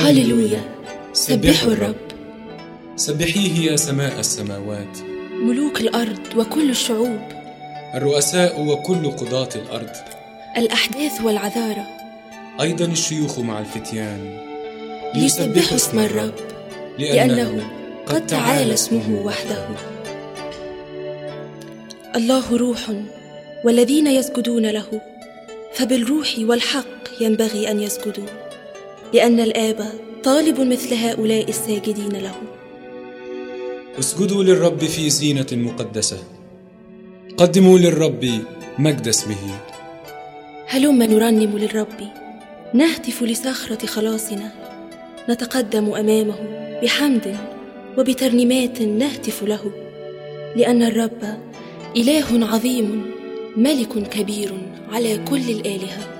هللويا. سبحوا الرب. سبحيه يا سماء السماوات. ملوك الأرض وكل الشعوب. الرؤساء وكل قضاة الأرض. الأحداث والعذارى. أيضا الشيوخ مع الفتيان. ليسبحوا اسم الرب. لأنه قد تعالى اسمه وحده. الله روح والذين يسجدون له. فبالروح والحق ينبغي أن يسجدوا. لأن الآب طالب مثل هؤلاء الساجدين له. اسجدوا للرب في زينة مقدسة. قدموا للرب مجد اسمه. هلم نرنم للرب. نهتف لصخرة خلاصنا. نتقدم أمامه بحمد وبترنيمات نهتف له. لأن الرب إله عظيم ملك كبير على كل الآلهة.